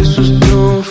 this was doomed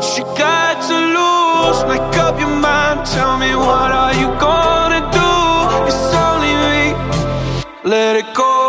What you got to lose? Make up your mind, tell me what are you gonna do? It's only me, let it go